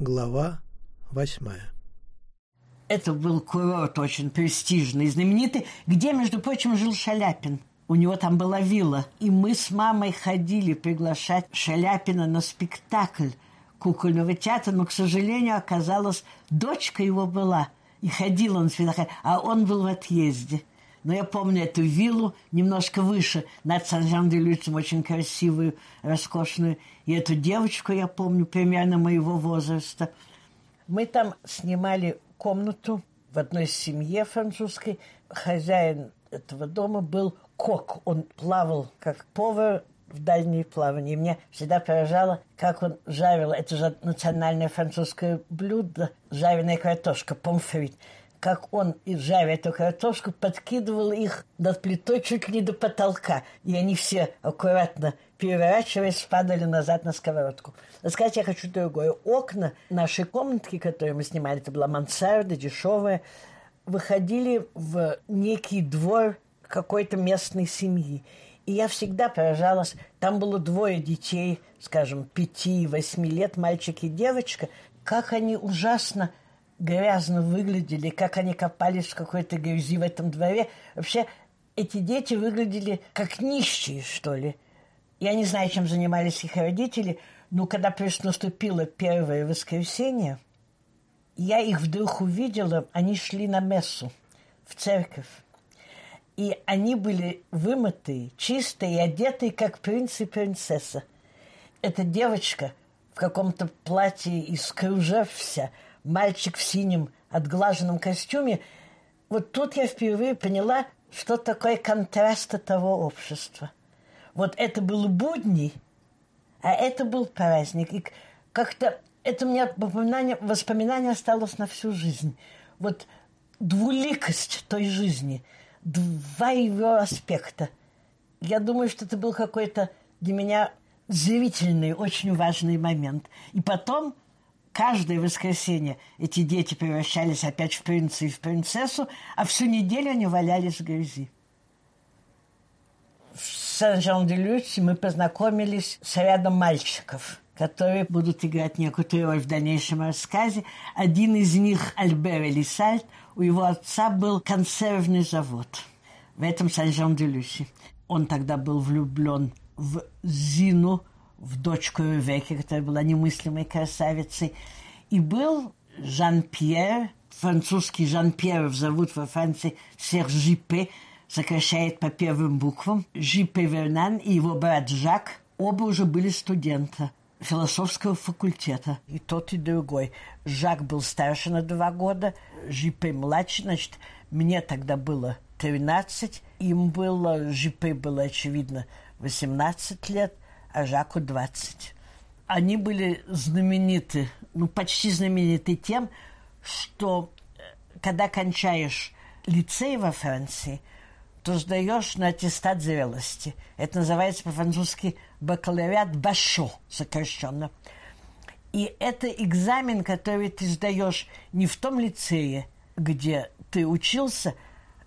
Глава восьмая. Это был курорт очень престижный, знаменитый, где, между прочим, жил Шаляпин. У него там была вилла. И мы с мамой ходили приглашать Шаляпина на спектакль кукольного театра, но, к сожалению, оказалось, дочка его была. И ходил он на а он был в отъезде. Но я помню эту виллу немножко выше, над Сан-Жан-де-Люцем, очень красивую, роскошную. И эту девочку я помню примерно моего возраста. Мы там снимали комнату в одной семье французской. Хозяин этого дома был кок. Он плавал как повар в дальние плавания. И мне всегда поражало, как он жарил. Это же национальное французское блюдо. Жареная картошка, помфрит как он, и жаря эту картошку, подкидывал их над плитой чуть не до потолка. И они все аккуратно переворачиваясь, падали назад на сковородку. Но сказать я хочу другое. Окна нашей комнатки, которые мы снимали, это была мансарда, дешевая, выходили в некий двор какой-то местной семьи. И я всегда поражалась, там было двое детей, скажем, пяти-восьми лет, мальчик и девочка, как они ужасно грязно выглядели, как они копались в какой-то грязи в этом дворе. Вообще, эти дети выглядели как нищие, что ли. Я не знаю, чем занимались их родители, но когда наступило первое воскресенье, я их вдруг увидела, они шли на мессу в церковь. И они были вымытые, чистые одетые, как принц и принцесса. Эта девочка в каком-то платье из кружев вся – мальчик в синем отглаженном костюме, вот тут я впервые поняла, что такое контраст того общества. Вот это был будни, а это был праздник. И как-то это у меня воспоминание, воспоминание осталось на всю жизнь. Вот двуликость той жизни, два его аспекта. Я думаю, что это был какой-то для меня зрительный, очень важный момент. И потом каждое воскресенье эти дети превращались опять в принца и в принцессу, а всю неделю они валялись в грязи. В Сан-Жан-де-Люсе мы познакомились с рядом мальчиков, которые будут играть некую роль в дальнейшем рассказе. Один из них, Альбер Элисальд, у его отца был консервный завод в этом Сан-Жан-де-Люсе. Он тогда был влюблен в Зину, в дочку Ревеки, которая была немыслимой красавицей. И был Жан-Пьер, французский Жан-Пьер зовут во Франции Серж Жипе, сокращает по первым буквам, Жипе Вернан и его брат Жак, оба уже были студенты философского факультета. И тот, и другой. Жак был старше на два года, Жипе младше, значит, мне тогда было 13, им было, Жипе было, очевидно, 18 лет – а Жаку 20. Они были знамениты, ну, почти знамениты тем, что э, когда кончаешь лицей во Франции, то сдаешь на аттестат зрелости. Это называется по-французски бакалавриат башо, сокращенно. И это экзамен, который ты сдаешь не в том лицее, где ты учился,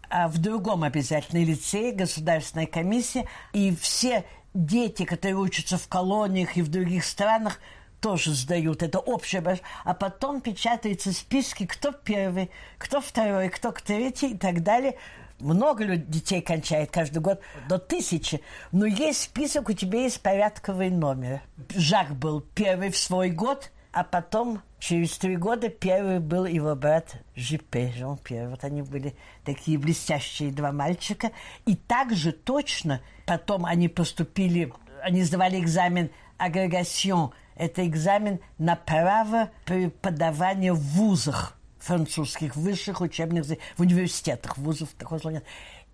а в другом обязательно лицее, государственная комиссия, и все дети, которые учатся в колониях и в других странах, тоже сдают. Это общее. А потом печатаются списки, кто первый, кто второй, кто третий и так далее. Много детей кончает каждый год, до тысячи. Но есть список, у тебя есть порядковый номер. Жак был первый в свой год, а потом через три года первый был его брат Жипе, Жан-Пьер. Вот они были такие блестящие два мальчика. И также точно потом они поступили, они сдавали экзамен агрегацион. Это экзамен на право преподавания в вузах французских, высших учебных, в университетах, вузов такого слова нет.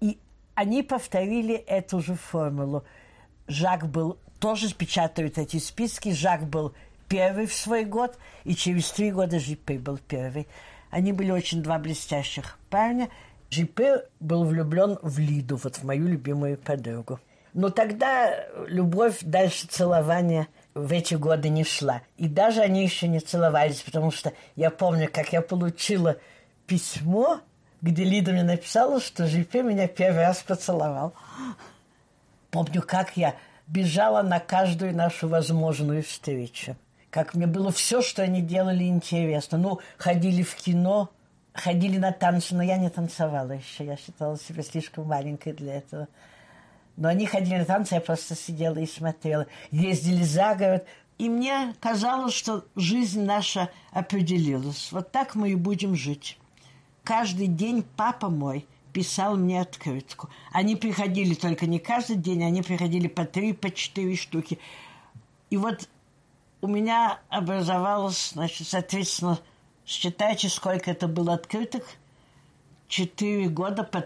И они повторили эту же формулу. Жак был, тоже печатают эти списки, Жак был первый в свой год, и через три года Жипе был первый. Они были очень два блестящих парня. Жипе был влюблен в Лиду, вот в мою любимую подругу. Но тогда любовь дальше целования в эти годы не шла. И даже они еще не целовались, потому что я помню, как я получила письмо, где Лида мне написала, что Жипе меня первый раз поцеловал. Помню, как я бежала на каждую нашу возможную встречу как мне было все, что они делали, интересно. Ну, ходили в кино, ходили на танцы, но я не танцевала еще. Я считала себя слишком маленькой для этого. Но они ходили на танцы, я просто сидела и смотрела. Ездили за город. И мне казалось, что жизнь наша определилась. Вот так мы и будем жить. Каждый день папа мой писал мне открытку. Они приходили только не каждый день, они приходили по три, по четыре штуки. И вот у меня образовалось, значит, соответственно, считайте, сколько это было открыток. Четыре года по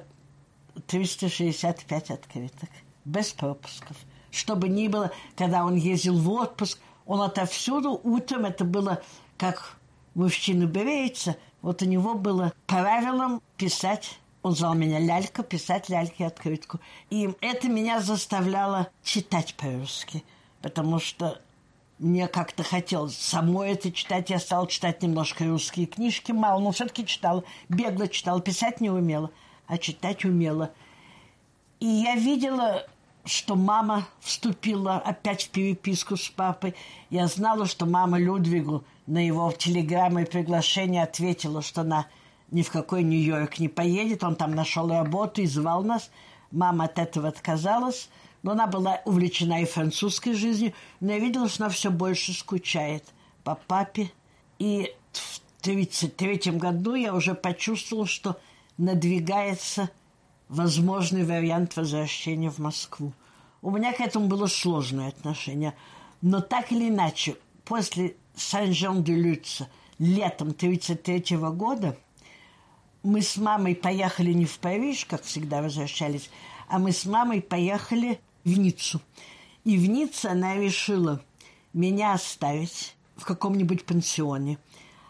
365 открыток. Без пропусков. Чтобы ни было, когда он ездил в отпуск, он отовсюду утром, это было как мужчина береется, вот у него было правилом писать он звал меня Лялька, писать Ляльке открытку. И это меня заставляло читать по-русски, потому что мне как-то хотелось самой это читать. Я стала читать немножко русские книжки, мало, но все-таки читала. Бегло читала, писать не умела, а читать умела. И я видела, что мама вступила опять в переписку с папой. Я знала, что мама Людвигу на его телеграммы и приглашение ответила, что она ни в какой Нью-Йорк не поедет. Он там нашел работу и звал нас. Мама от этого отказалась – но она была увлечена и французской жизнью, но я видела, что она все больше скучает по папе. И в 1933 году я уже почувствовала, что надвигается возможный вариант возвращения в Москву. У меня к этому было сложное отношение. Но так или иначе, после Сан-Жан-де-Люца летом 1933 года мы с мамой поехали не в Париж, как всегда возвращались, а мы с мамой поехали в Ниццу. И в Ницце она решила меня оставить в каком-нибудь пансионе,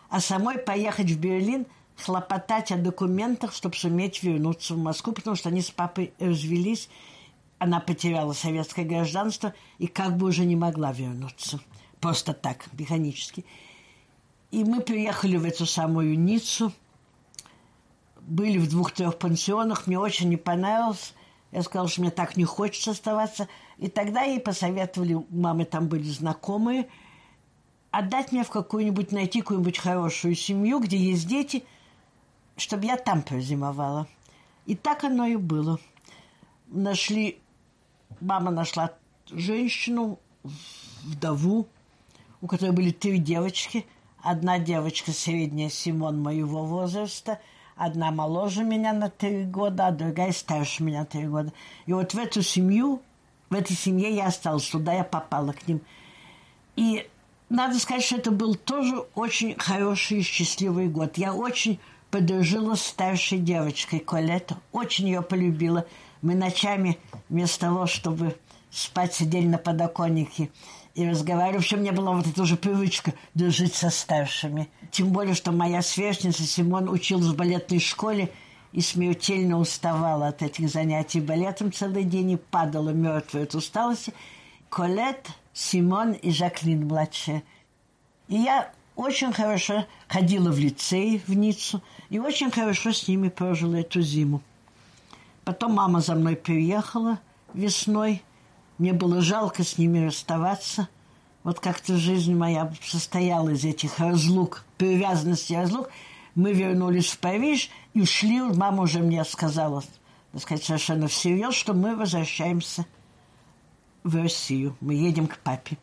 а самой поехать в Берлин, хлопотать о документах, чтобы суметь вернуться в Москву, потому что они с папой развелись, она потеряла советское гражданство и как бы уже не могла вернуться. Просто так, механически. И мы приехали в эту самую Ниццу, были в двух-трех пансионах, мне очень не понравилось. Я сказала, что мне так не хочется оставаться. И тогда ей посоветовали, мамы там были знакомые, отдать меня в какую-нибудь, найти какую-нибудь хорошую семью, где есть дети, чтобы я там прозимовала. И так оно и было. Нашли, мама нашла женщину, вдову, у которой были три девочки. Одна девочка средняя, Симон, моего возраста – Одна моложе меня на три года, а другая старше меня три года. И вот в эту семью, в этой семье я осталась, туда я попала к ним. И надо сказать, что это был тоже очень хороший и счастливый год. Я очень подружила старшей девочкой Колетто, очень ее полюбила. Мы ночами вместо того, чтобы спать, сидели на подоконнике и разговаривали. Вообще, у меня была вот эта уже привычка дружить со старшими. Тем более, что моя сверстница Симон училась в балетной школе и смертельно уставала от этих занятий балетом целый день и падала мертвой от усталости. Колет, Симон и Жаклин младшая. И я очень хорошо ходила в лицей в Ниццу и очень хорошо с ними прожила эту зиму. Потом мама за мной приехала весной – мне было жалко с ними расставаться. Вот как-то жизнь моя состояла из этих разлук, привязанности разлук. Мы вернулись в Париж и ушли. Мама уже мне сказала, так сказать, совершенно всерьез, что мы возвращаемся в Россию. Мы едем к папе.